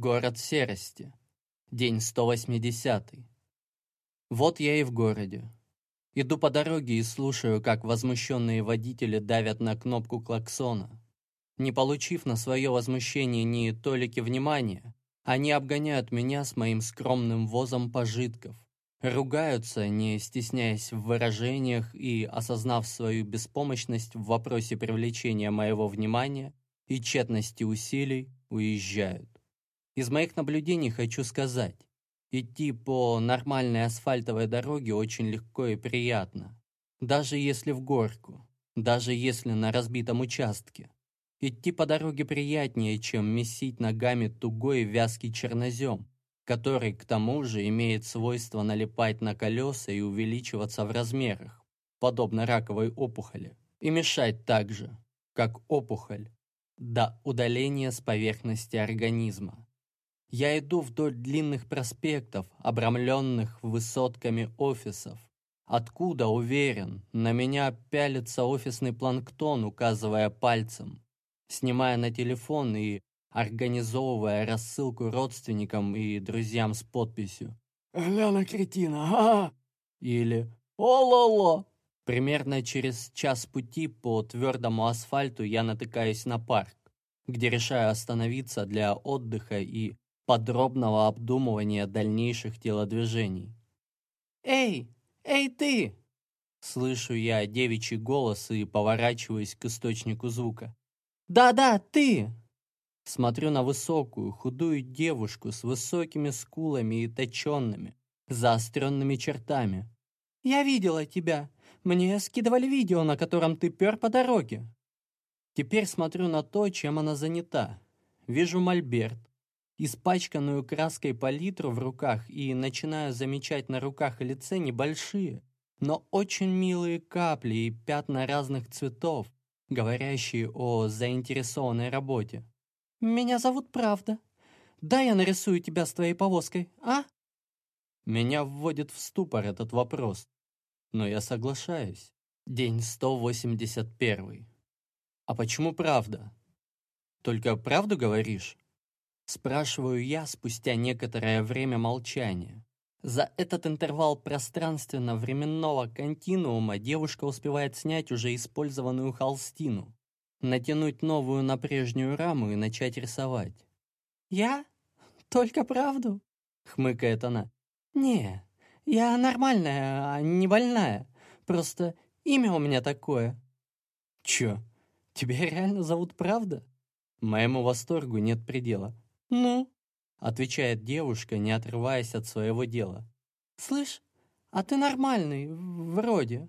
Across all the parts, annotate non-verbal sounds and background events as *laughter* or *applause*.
Город серости. День 180. Вот я и в городе. Иду по дороге и слушаю, как возмущенные водители давят на кнопку клаксона. Не получив на свое возмущение ни толики внимания, они обгоняют меня с моим скромным возом пожитков. Ругаются, не стесняясь в выражениях и, осознав свою беспомощность в вопросе привлечения моего внимания и тщетности усилий, уезжают. Из моих наблюдений хочу сказать, идти по нормальной асфальтовой дороге очень легко и приятно. Даже если в горку, даже если на разбитом участке. Идти по дороге приятнее, чем месить ногами тугой вязкий чернозем, который, к тому же, имеет свойство налипать на колеса и увеличиваться в размерах, подобно раковой опухоли, и мешать так же, как опухоль, до удаления с поверхности организма. Я иду вдоль длинных проспектов, обрамленных высотками офисов. Откуда, уверен, на меня пялится офисный планктон, указывая пальцем, снимая на телефон и организовывая рассылку родственникам и друзьям с подписью «Ляна кретина, а!» или «О-ло-ло!». Примерно через час пути по твердому асфальту я натыкаюсь на парк, где решаю остановиться для отдыха и подробного обдумывания дальнейших телодвижений. «Эй! Эй ты!» Слышу я девичий голос и поворачиваюсь к источнику звука. «Да-да, ты!» Смотрю на высокую, худую девушку с высокими скулами и точенными, заостренными чертами. «Я видела тебя. Мне скидывали видео, на котором ты пер по дороге». Теперь смотрю на то, чем она занята. Вижу мольберт, испачканную краской палитру в руках и начинаю замечать на руках и лице небольшие, но очень милые капли и пятна разных цветов, говорящие о заинтересованной работе. «Меня зовут Правда. Да, я нарисую тебя с твоей повозкой, а?» Меня вводит в ступор этот вопрос, но я соглашаюсь. День 181. А почему правда? Только правду говоришь? Спрашиваю я спустя некоторое время молчания. За этот интервал пространственно-временного континуума девушка успевает снять уже использованную холстину, натянуть новую на прежнюю раму и начать рисовать. «Я? Только правду?» — хмыкает она. «Не, я нормальная, а не больная. Просто имя у меня такое». «Чё, тебя реально зовут Правда?» Моему восторгу нет предела. «Ну?» — отвечает девушка, не отрываясь от своего дела. «Слышь, а ты нормальный, вроде».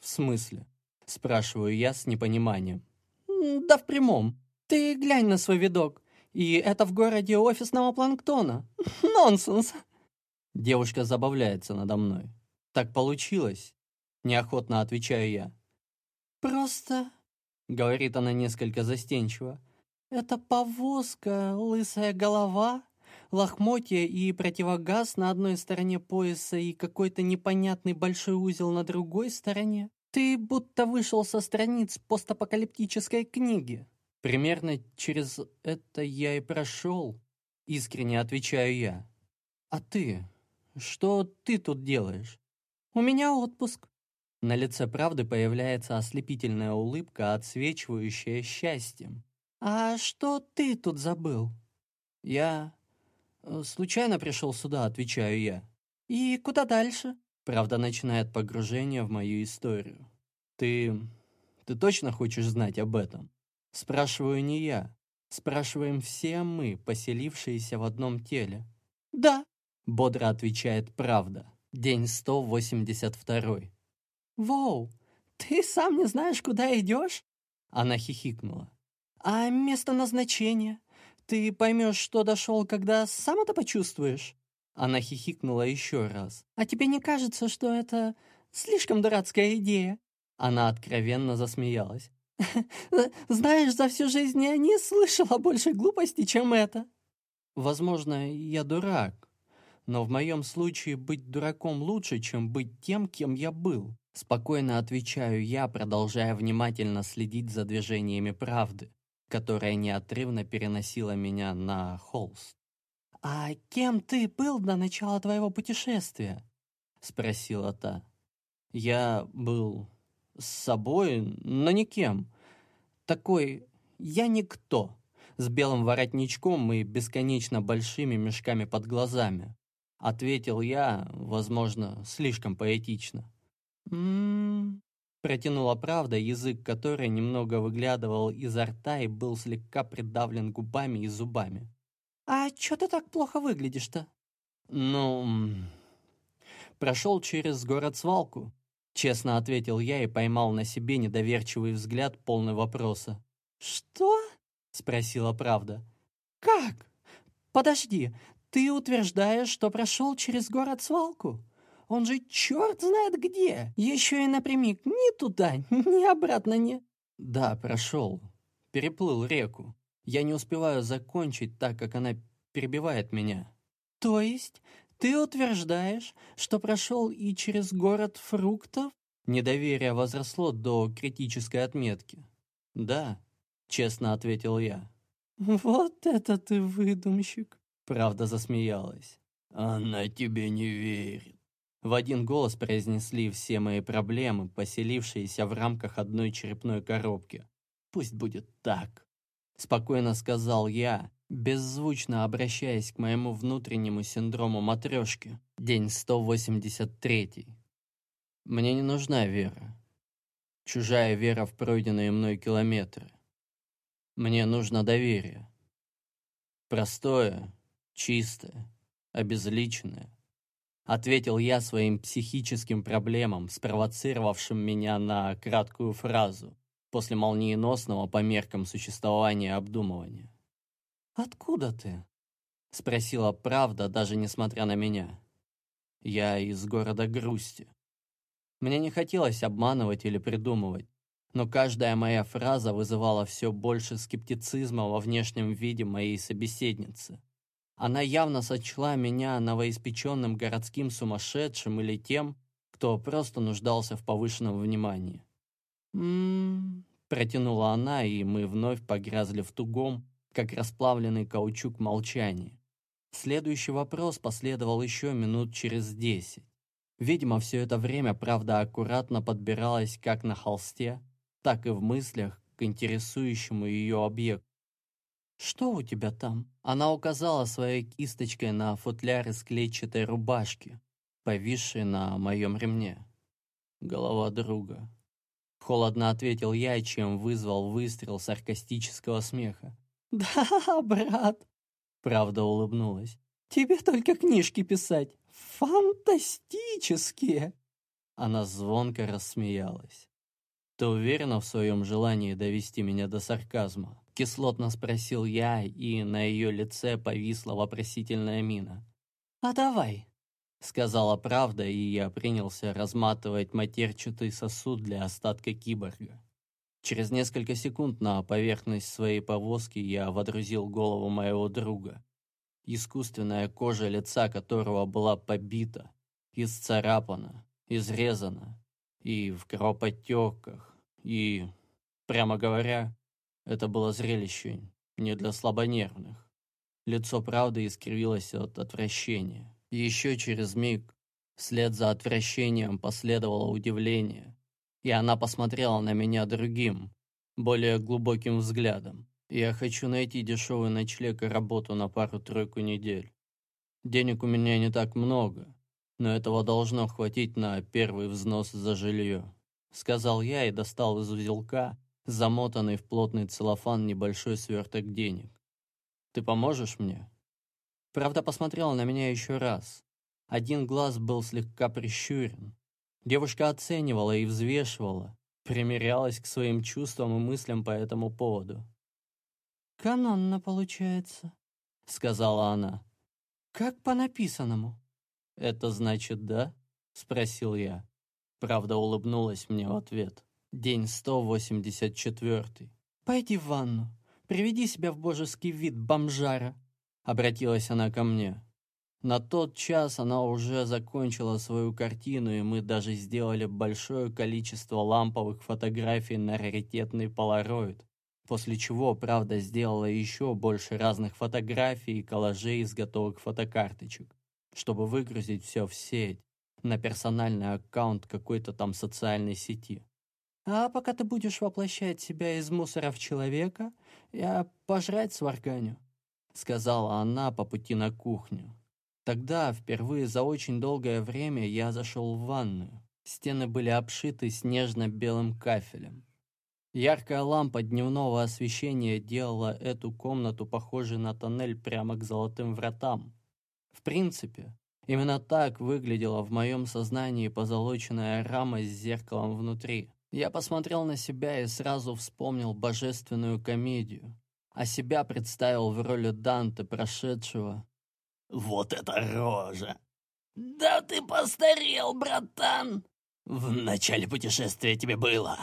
«В смысле?» — спрашиваю я с непониманием. «Да в прямом. Ты глянь на свой видок. И это в городе офисного планктона. *laughs* Нонсенс!» Девушка забавляется надо мной. «Так получилось?» — неохотно отвечаю я. «Просто...» — говорит она несколько застенчиво. «Это повозка, лысая голова, лохмотья и противогаз на одной стороне пояса и какой-то непонятный большой узел на другой стороне. Ты будто вышел со страниц постапокалиптической книги». «Примерно через это я и прошел», — искренне отвечаю я. «А ты? Что ты тут делаешь?» «У меня отпуск». На лице правды появляется ослепительная улыбка, отсвечивающая счастьем. «А что ты тут забыл?» «Я... Э, случайно пришел сюда», — отвечаю я. «И куда дальше?» Правда начинает погружение в мою историю. «Ты... ты точно хочешь знать об этом?» Спрашиваю не я. Спрашиваем все мы, поселившиеся в одном теле. «Да», — бодро отвечает правда. День 182. «Воу, ты сам не знаешь, куда идешь?» Она хихикнула. «А место назначения? Ты поймешь, что дошел, когда сам это почувствуешь?» Она хихикнула еще раз. «А тебе не кажется, что это слишком дурацкая идея?» Она откровенно засмеялась. *laughs* «Знаешь, за всю жизнь я не слышала больше глупости, чем это». «Возможно, я дурак, но в моем случае быть дураком лучше, чем быть тем, кем я был». Спокойно отвечаю я, продолжая внимательно следить за движениями правды которая неотрывно переносила меня на холст. «А кем ты был до начала твоего путешествия?» — спросила та. «Я был с собой, но никем. Такой я никто, с белым воротничком и бесконечно большими мешками под глазами. Ответил я, возможно, слишком поэтично. «М-м-м», протянула правда, язык которой немного выглядывал изо рта и был слегка придавлен губами и зубами. «А чё ты так плохо выглядишь-то?» «Ну...» «Прошел через город-свалку», — честно ответил я и поймал на себе недоверчивый взгляд, полный вопроса. «Что?» — спросила правда. «Как? Подожди, ты утверждаешь, что прошел через город-свалку? Он же черт знает где, еще и напрямик ни туда, ни обратно не...» «Да, прошел. Переплыл реку. Я не успеваю закончить, так как она перебивает меня». «То есть ты утверждаешь, что прошел и через город фруктов?» Недоверие возросло до критической отметки. «Да», честно ответил я. «Вот это ты выдумщик!» Правда засмеялась. «Она тебе не верит». В один голос произнесли все мои проблемы, поселившиеся в рамках одной черепной коробки. «Пусть будет так», — спокойно сказал я, беззвучно обращаясь к моему внутреннему синдрому матрешки. День 183. Мне не нужна вера. Чужая вера в пройденные мной километры. Мне нужно доверие. Простое, чистое, обезличенное. Ответил я своим психическим проблемам, спровоцировавшим меня на краткую фразу после молниеносного по меркам существования обдумывания. «Откуда ты?» — спросила правда, даже несмотря на меня. «Я из города грусти». Мне не хотелось обманывать или придумывать но каждая моя фраза вызывала все больше скептицизма во внешнем виде моей собеседницы. Она явно сочла меня новоиспеченным городским сумасшедшим или тем, кто просто нуждался в повышенном внимании. «М-м-м», протянула она, и мы вновь погрязли в тугом, как расплавленный каучук молчании. Следующий вопрос последовал еще минут через десять. Видимо, все это время правда аккуратно подбиралась как на холсте, так и в мыслях к интересующему ее объекту. «Что у тебя там?» Она указала своей кисточкой на футляр из клетчатой рубашки, повисшей на моем ремне. «Голова друга». Холодно ответил я, чем вызвал выстрел саркастического смеха. *laughs* «Да, брат!» Правда улыбнулась. «Тебе только книжки писать. Фантастические!» Она звонко рассмеялась. «Ты уверена в своем желании довести меня до сарказма?» Кислотно спросил я, и на ее лице повисла вопросительная мина. «А давай», — сказала правда, и я принялся разматывать матерчатый сосуд для остатка киборга. Через несколько секунд на поверхность своей повозки я водрузил голову моего друга, искусственная кожа лица которого была побита, исцарапана, изрезана, и в кровоподтеках, и, прямо говоря, это было зрелище не для слабонервных. Лицо правды искривилось от отвращения. Еще через миг, вслед за отвращением, последовало удивление, и она посмотрела на меня другим, более глубоким взглядом. Я хочу найти дешевый ночлег и работу на пару-тройку недель. Денег у меня не так много, но этого должно хватить на первый взнос за жилье», — сказал я и достал из узелка, замотанный в плотный целлофан небольшой сверток денег. «Ты поможешь мне?» Правда посмотрела на меня еще раз. Один глаз был слегка прищурен. Девушка оценивала и взвешивала, примерялась к своим чувствам и мыслям по этому поводу. «Канонно получается», — сказала она. «Как по написанному». «Это значит да?» — спросил я. Правда улыбнулась мне в ответ. День 184. «Пойди в ванну, приведи себя в божеский вид, бомжара!» Обратилась она ко мне. На тот час она уже закончила свою картину, и мы даже сделали большое количество ламповых фотографий на раритетный полароид, После чего, правда, сделала еще больше разных фотографий и коллажей из готовых фотокарточек, чтобы выгрузить все в сеть, на персональный аккаунт какой-то там социальной сети. А пока ты будешь воплощать себя из мусора в человека, я пожрать сварганю», — сказала она по пути на кухню. Тогда, впервые за очень долгое время, я зашел в ванную. Стены были обшиты снежно-белым кафелем. Яркая лампа дневного освещения делала эту комнату похожей на тоннель прямо к золотым вратам. В принципе, именно так выглядела в моем сознании позолоченная рама с зеркалом внутри. Я посмотрел на себя и сразу вспомнил божественную комедию, а себя представил в роли Данте, прошедшего. «Вот это рожа! Да ты постарел, братан! В начале путешествия тебе было,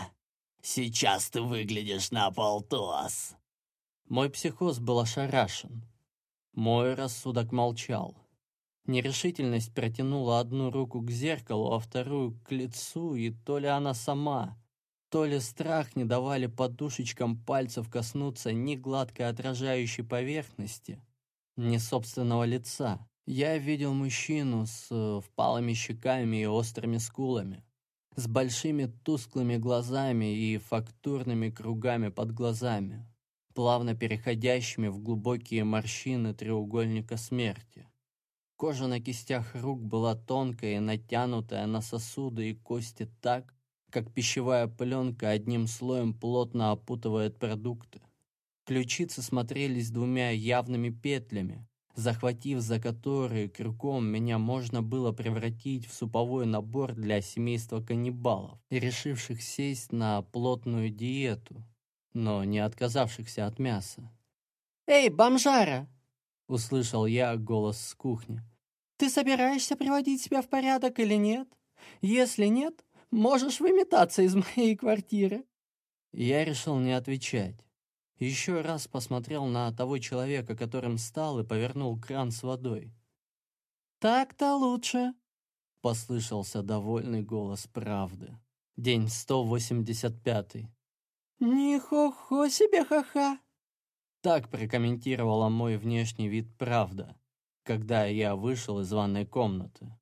Сейчас ты выглядишь на полтос. Мой психоз был ошарашен. Мой рассудок молчал. Нерешительность протянула одну руку к зеркалу, а вторую к лицу, и то ли она сама, то ли страх не давали подушечкам пальцев коснуться ни гладкой отражающей поверхности, ни собственного лица. Я видел мужчину с э, впалыми щеками и острыми скулами с большими тусклыми глазами и фактурными кругами под глазами, плавно переходящими в глубокие морщины треугольника смерти. Кожа на кистях рук была тонкая и натянутая на сосуды и кости так, как пищевая пленка одним слоем плотно опутывает продукты. Ключицы смотрелись двумя явными петлями, захватив за которые крюком меня можно было превратить в суповой набор для семейства каннибалов, решивших сесть на плотную диету, но не отказавшихся от мяса. «Эй, бомжара!» — услышал я голос с кухни. «Ты собираешься приводить себя в порядок или нет? Если нет, можешь выметаться из моей квартиры». Я решил не отвечать. Еще раз посмотрел на того человека, которым стал, и повернул кран с водой. «Так-то лучше», — послышался довольный голос правды. День 185. «Ни-хо-хо себе ха-ха!» Так прокомментировала мой внешний вид правда, когда я вышел из ванной комнаты.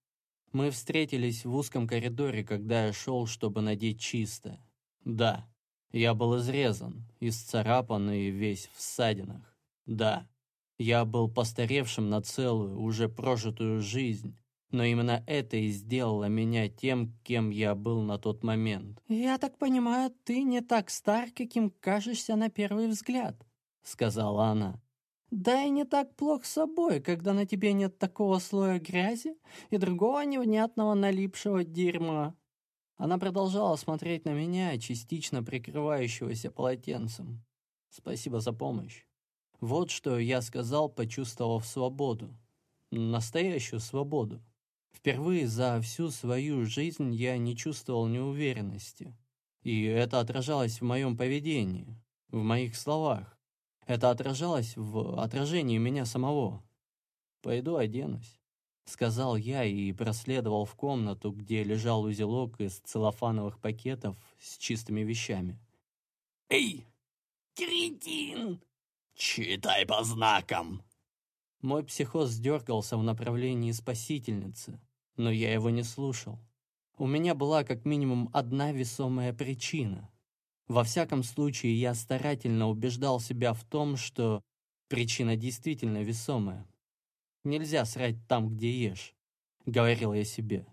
Мы встретились в узком коридоре, когда я шел, чтобы надеть чистое. Да, я был изрезан, исцарапан и весь в ссадинах. Да, я был постаревшим на целую, уже прожитую жизнь, но именно это и сделало меня тем, кем я был на тот момент. «Я так понимаю, ты не так стар, каким кажешься на первый взгляд», — сказала она. «Да и не так плох собой, когда на тебе нет такого слоя грязи и другого невнятного налипшего дерьма. Она продолжала смотреть на меня, частично прикрывающегося полотенцем. «Спасибо за помощь». Вот что я сказал, почувствовав свободу. Настоящую свободу. Впервые за всю свою жизнь я не чувствовал неуверенности. И это отражалось в моем поведении, в моих словах. Это отражалось в отражении меня самого. Пойду оденусь. — сказал я и проследовал в комнату, где лежал узелок из целлофановых пакетов с чистыми вещами. «Эй, кретин! Читай по знакам!» Мой психоз дергался в направлении спасительницы, но я его не слушал. У меня была как минимум одна весомая причина. Во всяком случае, я старательно убеждал себя в том, что причина действительно весомая. Нельзя срать там, где ешь», — говорил я себе.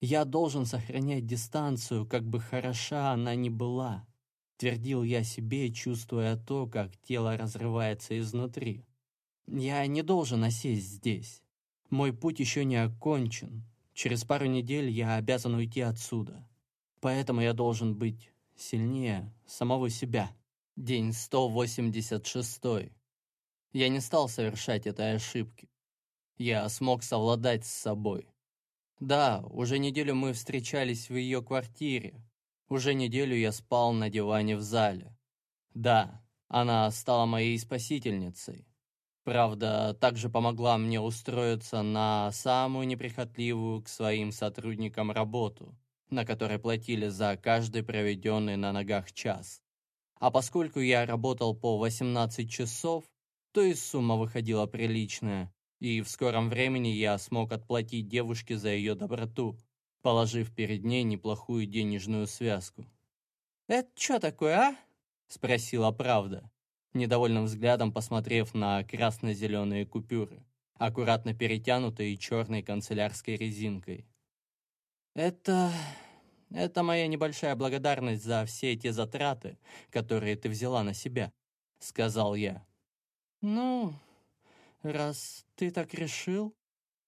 «Я должен сохранять дистанцию, как бы хороша она ни была», — твердил я себе, чувствуя то, как тело разрывается изнутри. «Я не должен осесть здесь. Мой путь еще не окончен. Через пару недель я обязан уйти отсюда. Поэтому я должен быть сильнее самого себя». День 186. Я не стал совершать этой ошибки. Я смог совладать с собой. Да, уже неделю мы встречались в ее квартире. Уже неделю я спал на диване в зале. Да, она стала моей спасительницей. Правда, также помогла мне устроиться на самую неприхотливую к своим сотрудникам работу, на которой платили за каждый проведенный на ногах час. А поскольку я работал по 18 часов, то и сумма выходила приличная, и в скором времени я смог отплатить девушке за ее доброту, положив перед ней неплохую денежную связку. «Это что такое, а?» — спросила правда, недовольным взглядом посмотрев на красно-зеленые купюры, аккуратно перетянутые черной канцелярской резинкой. «Это... это моя небольшая благодарность за все эти затраты, которые ты взяла на себя», — сказал я. «Ну, раз ты так решил...»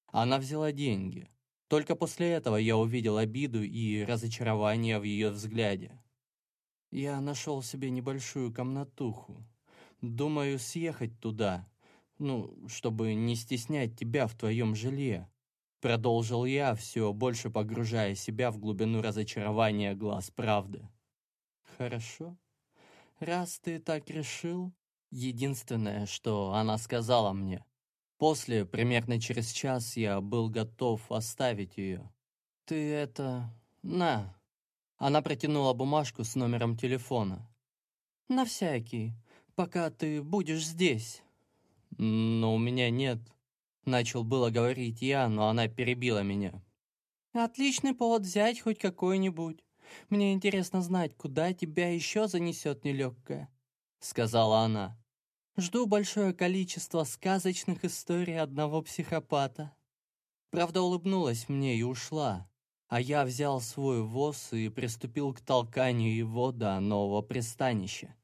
Она взяла деньги. Только после этого я увидел обиду и разочарование в ее взгляде. Я нашел себе небольшую комнатуху. Думаю, съехать туда, ну, чтобы не стеснять тебя в твоем жилье. Продолжил я, все больше погружая себя в глубину разочарования глаз правды. Хорошо. Раз ты так решил, единственное, что она сказала мне. После, примерно через час, я был готов оставить ее. Ты это... на. Она протянула бумажку с номером телефона. На всякий, пока ты будешь здесь. Но у меня нет. Начал было говорить я, но она перебила меня. «Отличный повод взять хоть какой-нибудь. Мне интересно знать, куда тебя еще занесет нелегкое», — сказала она. «Жду большое количество сказочных историй одного психопата». Правда улыбнулась мне и ушла, а я взял свой воз и приступил к толканию его до нового пристанища.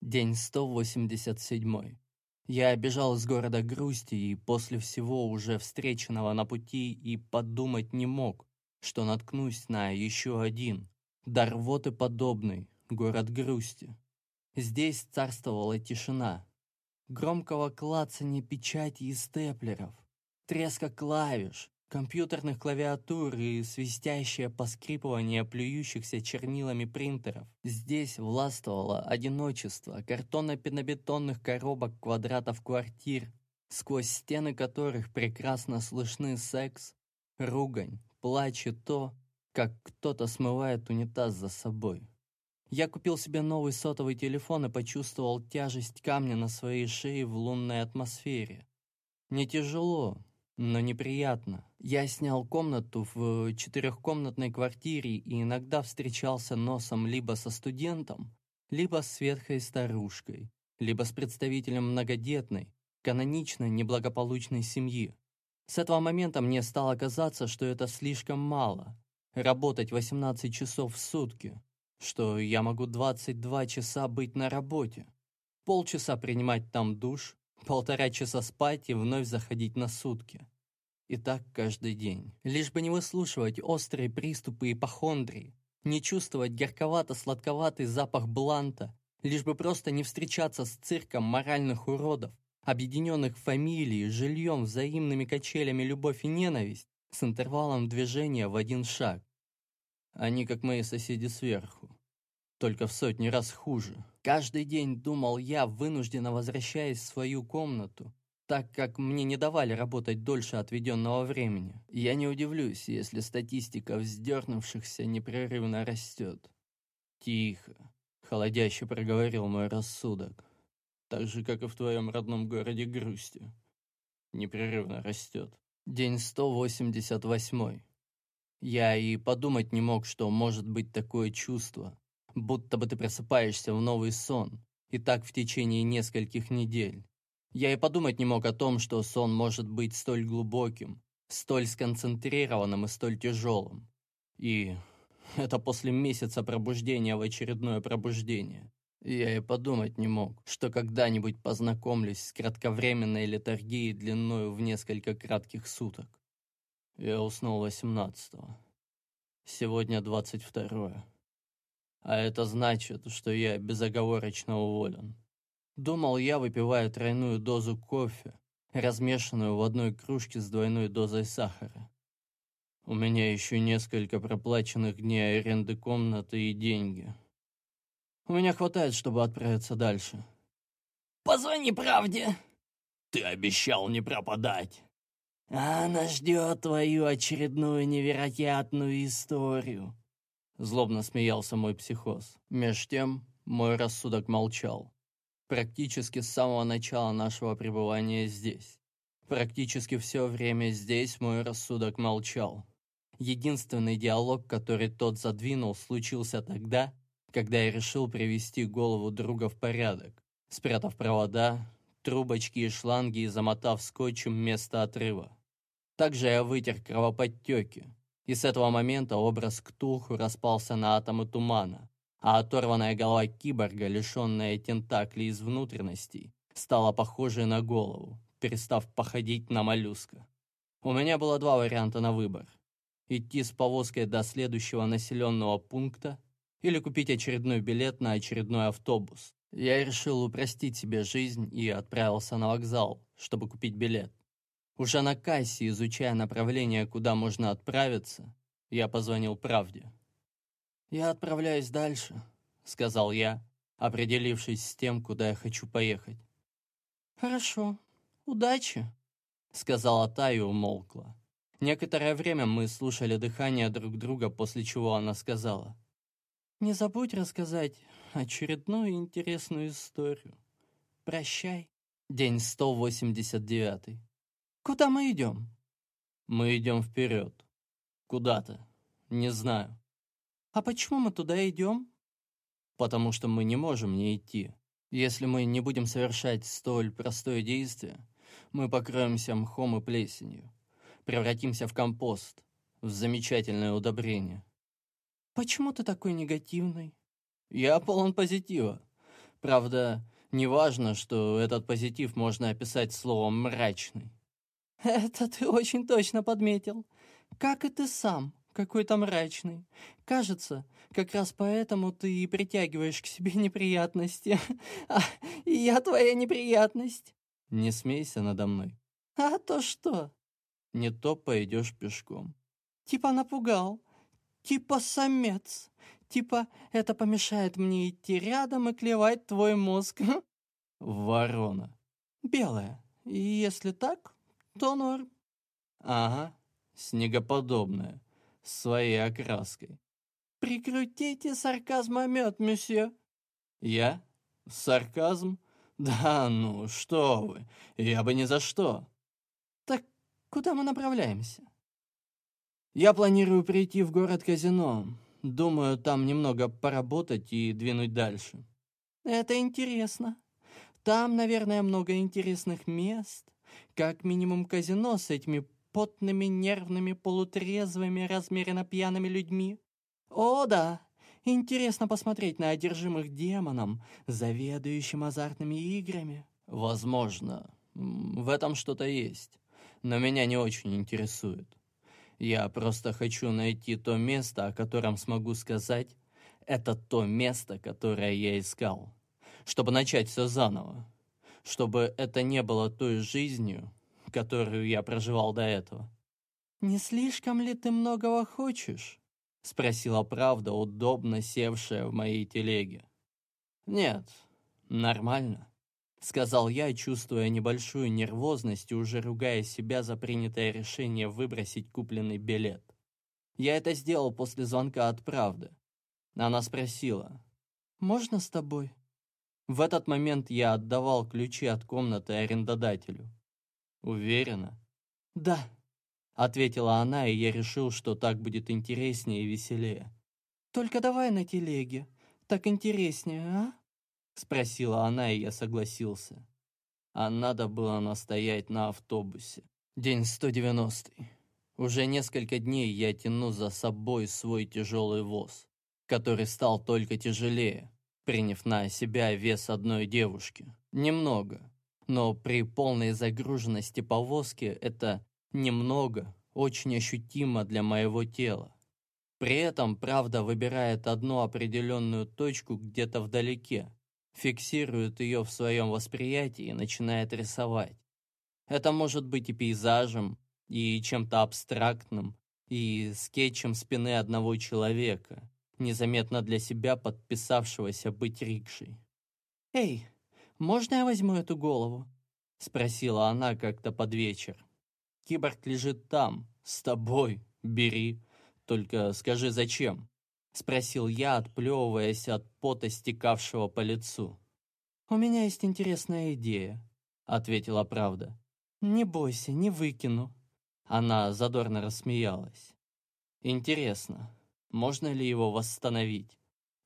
День 187. Я бежал из города грусти и после всего уже встреченного на пути и подумать не мог, что наткнусь на еще один, дарвоты подобный, город грусти. Здесь царствовала тишина. Громкого клацания печати и степлеров, треска клавиш, компьютерных клавиатур и свистящее поскрипывание плюющихся чернилами принтеров. Здесь властвовало одиночество картонно-пенобетонных коробок квадратов квартир, сквозь стены которых прекрасно слышны секс, ругань, плач и то, как кто-то смывает унитаз за собой. Я купил себе новый сотовый телефон и почувствовал тяжесть камня на своей шее в лунной атмосфере. Не тяжело, но неприятно. Я снял комнату в четырехкомнатной квартире и иногда встречался носом либо со студентом, либо с ветхой старушкой, либо с представителем многодетной, канонично неблагополучной семьи. С этого момента мне стало казаться, что это слишком мало. Работать 18 часов в сутки, что я могу 22 часа быть на работе, полчаса принимать там душ, полтора часа спать и вновь заходить на сутки. И так каждый день. Лишь бы не выслушивать острые приступы ипохондрии, не чувствовать горьковато-сладковатый запах бланта, лишь бы просто не встречаться с цирком моральных уродов, объединенных фамилией, жильем, взаимными качелями любовь и ненависть, с интервалом движения в один шаг. Они как мои соседи сверху, только в сотни раз хуже. Каждый день думал я, вынужденно возвращаясь в свою комнату, так как мне не давали работать дольше отведенного времени. Я не удивлюсь, если статистика вздернувшихся непрерывно растет. Тихо, холодяще проговорил мой рассудок. Так же, как и в твоем родном городе грусти. Непрерывно растет. День 188. Я и подумать не мог, что может быть такое чувство, будто бы ты просыпаешься в новый сон, и так в течение нескольких недель. Я и подумать не мог о том, что сон может быть столь глубоким, столь сконцентрированным и столь тяжелым. И это после месяца пробуждения в очередное пробуждение. Я и подумать не мог, что когда-нибудь познакомлюсь с кратковременной летаргией длиною в несколько кратких суток. Я уснул 18-го. Сегодня 22-е. А это значит, что я безоговорочно уволен. Думал я, выпивая тройную дозу кофе, размешанную в одной кружке с двойной дозой сахара. У меня еще несколько проплаченных дней аренды комнаты и деньги. У меня хватает, чтобы отправиться дальше. «Позвони правде!» «Ты обещал не пропадать!» «А она ждет твою очередную невероятную историю!» Злобно смеялся мой психоз. Меж тем Мой рассудок молчал. Практически с самого начала нашего пребывания здесь. Практически все время здесь мой рассудок молчал. Единственный диалог, который тот задвинул, случился тогда, когда я решил привести голову друга в порядок, спрятав провода, трубочки и шланги и замотав скотчем место отрыва. Также я вытер кровоподтеки, и с этого момента образ Ктулху распался на атомы тумана, а оторванная голова киборга, лишенная тентаклей из внутренностей, стала похожей на голову, перестав походить на моллюска. У меня было два варианта на выбор. Идти с повозкой до следующего населенного пункта или купить очередной билет на очередной автобус. Я решил упростить себе жизнь и отправился на вокзал, чтобы купить билет. Уже на кассе, изучая направление, куда можно отправиться, я позвонил правде. «Я отправляюсь дальше», — сказал я, определившись с тем, куда я хочу поехать. «Хорошо, удачи», — сказала та и умолкла. Некоторое время мы слушали дыхание друг друга, после чего она сказала. «Не забудь рассказать очередную интересную историю. Прощай». День 189. «Куда мы идем?» «Мы идем вперед. Куда-то. Не знаю». «А почему мы туда идем?» «Потому что мы не можем не идти. Если мы не будем совершать столь простое действие, мы покроемся мхом и плесенью, превратимся в компост, в замечательное удобрение». «Почему ты такой негативный?» «Я полон позитива. Правда, не важно, что этот позитив можно описать словом «мрачный». «Это ты очень точно подметил. Как и ты сам, какой-то мрачный. Кажется, как раз поэтому ты и притягиваешь к себе неприятности. *laughs* А я твоя неприятность». «Не смейся надо мной». «А то что?» «Не то пойдешь пешком». «Типа напугал. Типа самец. Типа это помешает мне идти рядом и клевать твой мозг». *laughs* «Ворона». «Белая. И если так, то норм». «Ага, снегоподобная, своей окраской». «Прикрутите сарказмомет, месье». «Я? Сарказм? Да ну, что вы, я бы ни за что». «Так куда мы направляемся?» «Я планирую прийти в город-казино. Думаю, там немного поработать и двинуть дальше». «Это интересно. Там, наверное, много интересных мест. Как минимум казино с этими потными, нервными, полутрезвыми, размеренно пьяными людьми. О, да, интересно посмотреть на одержимых демоном, заведующим азартными играми. Возможно, в этом что-то есть, но меня не очень интересует. Я просто хочу найти то место, о котором смогу сказать, это то место, которое я искал, чтобы начать все заново чтобы это не было той жизнью, которую я проживал до этого. «Не слишком ли ты многого хочешь?» — спросила правда, удобно севшая в моей телеге. «Нет, нормально», — сказал я, чувствуя небольшую нервозность и уже ругая себя за принятое решение выбросить купленный билет. Я это сделал после звонка от правды. Она спросила, «Можно с тобой?» В этот момент я отдавал ключи от комнаты арендодателю. «Уверена?» «Да», — ответила она, и я решил, что так будет интереснее и веселее. «Только давай на телеге, так интереснее, а?» — спросила она, и я согласился. А надо было настоять на автобусе. День 190. Уже несколько дней я тяну за собой свой тяжелый воз, который стал только тяжелее, приняв на себя вес одной девушки. Немного. Но при полной загруженности повозки это немного очень ощутимо для моего тела. При этом правда выбирает одну определенную точку где-то вдалеке, фиксирует ее в своем восприятии и начинает рисовать. Это может быть и пейзажем, и чем-то абстрактным, и скетчем спины одного человека, незаметно для себя подписавшегося быть рикшей. «Эй, можно я возьму эту голову?» — спросила она как-то под вечер. «Киборг лежит там, с тобой, бери. Только скажи, зачем?» — спросил я, отплевываясь от пота, стекавшего по лицу. «У меня есть интересная идея», — ответила правда. «Не бойся, не выкину». Она задорно рассмеялась. «Интересно, можно ли его восстановить?»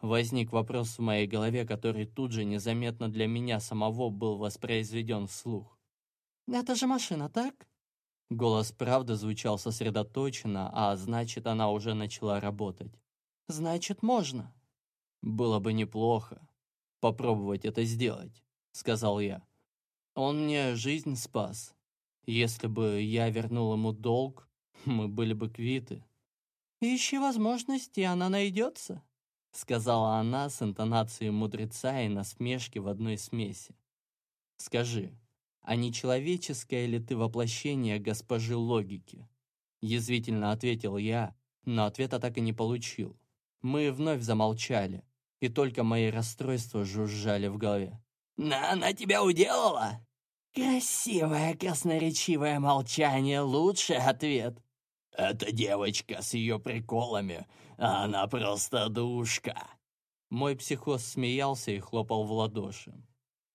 Возник вопрос в моей голове, который тут же незаметно для меня самого был воспроизведен вслух. «Это же машина, так?» Голос правды звучал сосредоточенно, а значит, она уже начала работать. «Значит, можно». «Было бы неплохо попробовать это сделать», — сказал я. «Он мне жизнь спас. Если бы я вернул ему долг, мы были бы квиты». «Ищи возможности, она найдется», — сказала она с интонацией мудреца и насмешки в одной смеси. «Скажи, а не человеческое ли ты воплощение госпожи логики?» Язвительно ответил я, но ответа так и не получил. Мы вновь замолчали, и только мои расстройства жужжали в голове. «На она тебя уделала?» «Красивое красноречивое молчание — лучший ответ. Эта девочка с ее приколами, она просто душка». Мой психоз смеялся и хлопал в ладоши.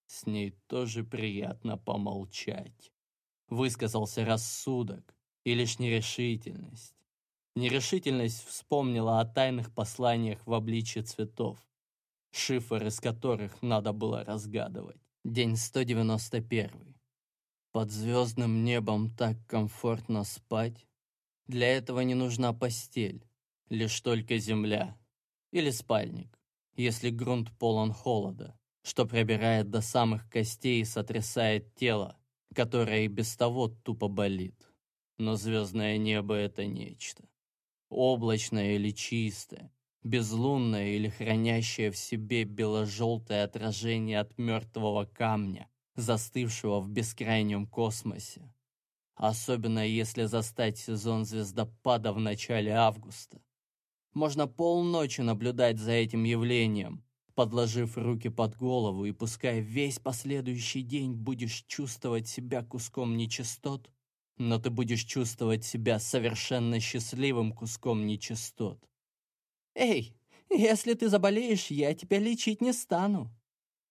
С ней тоже приятно помолчать. Высказался рассудок и лишь нерешительность. Нерешительность вспомнила о тайных посланиях в обличье цветов, шифр из которых надо было разгадывать. День 191. Под звездным небом так комфортно спать. Для этого не нужна постель, лишь только земля или спальник, если грунт полон холода что пробирает до самых костей и сотрясает тело, которое и без того тупо болит. Но звездное небо — это нечто. Облачное или чистое, безлунное или хранящее в себе бело-желтое отражение от мертвого камня, застывшего в бескрайнем космосе. Особенно если застать сезон звездопада в начале августа. Можно полночи наблюдать за этим явлением, подложив руки под голову и пускай весь последующий день будешь чувствовать себя куском нечистот, но ты будешь чувствовать себя совершенно счастливым куском нечистот. «Эй, если ты заболеешь, я тебя лечить не стану»,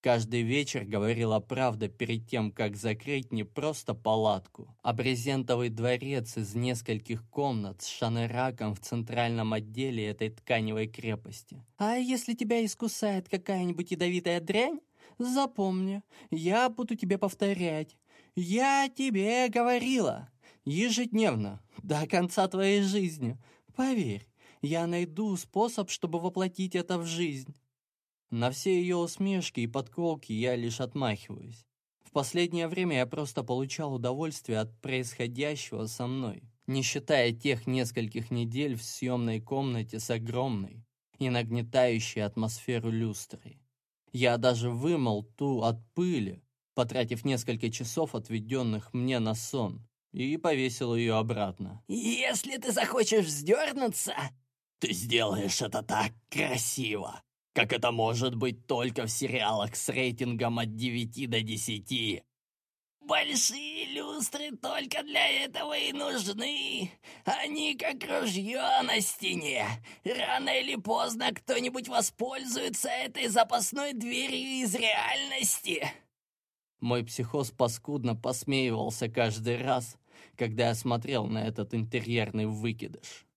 Каждый вечер говорила правда перед тем, как закрыть не просто палатку, а брезентовый дворец из нескольких комнат с шанераком в центральном отделе этой тканевой крепости. «А если тебя искусает какая-нибудь ядовитая дрянь, запомни, я буду тебе повторять. Я тебе говорила. Ежедневно, до конца твоей жизни. Поверь, я найду способ, чтобы воплотить это в жизнь». На все ее усмешки и подколки я лишь отмахиваюсь. В последнее время я просто получал удовольствие от происходящего со мной, не считая тех нескольких недель в съемной комнате с огромной и нагнетающей атмосферу люстрой. Я даже вымыл ту от пыли, потратив несколько часов, отведенных мне на сон, и повесил ее обратно. «Если ты захочешь вздернуться, ты сделаешь это так красиво!» Как это может быть только в сериалах с рейтингом от 9 до 10. Большие люстры только для этого и нужны. Они как ружье на стене. Рано или поздно кто-нибудь воспользуется этой запасной дверью из реальности. Мой психоз паскудно посмеивался каждый раз, когда я смотрел на этот интерьерный выкидыш.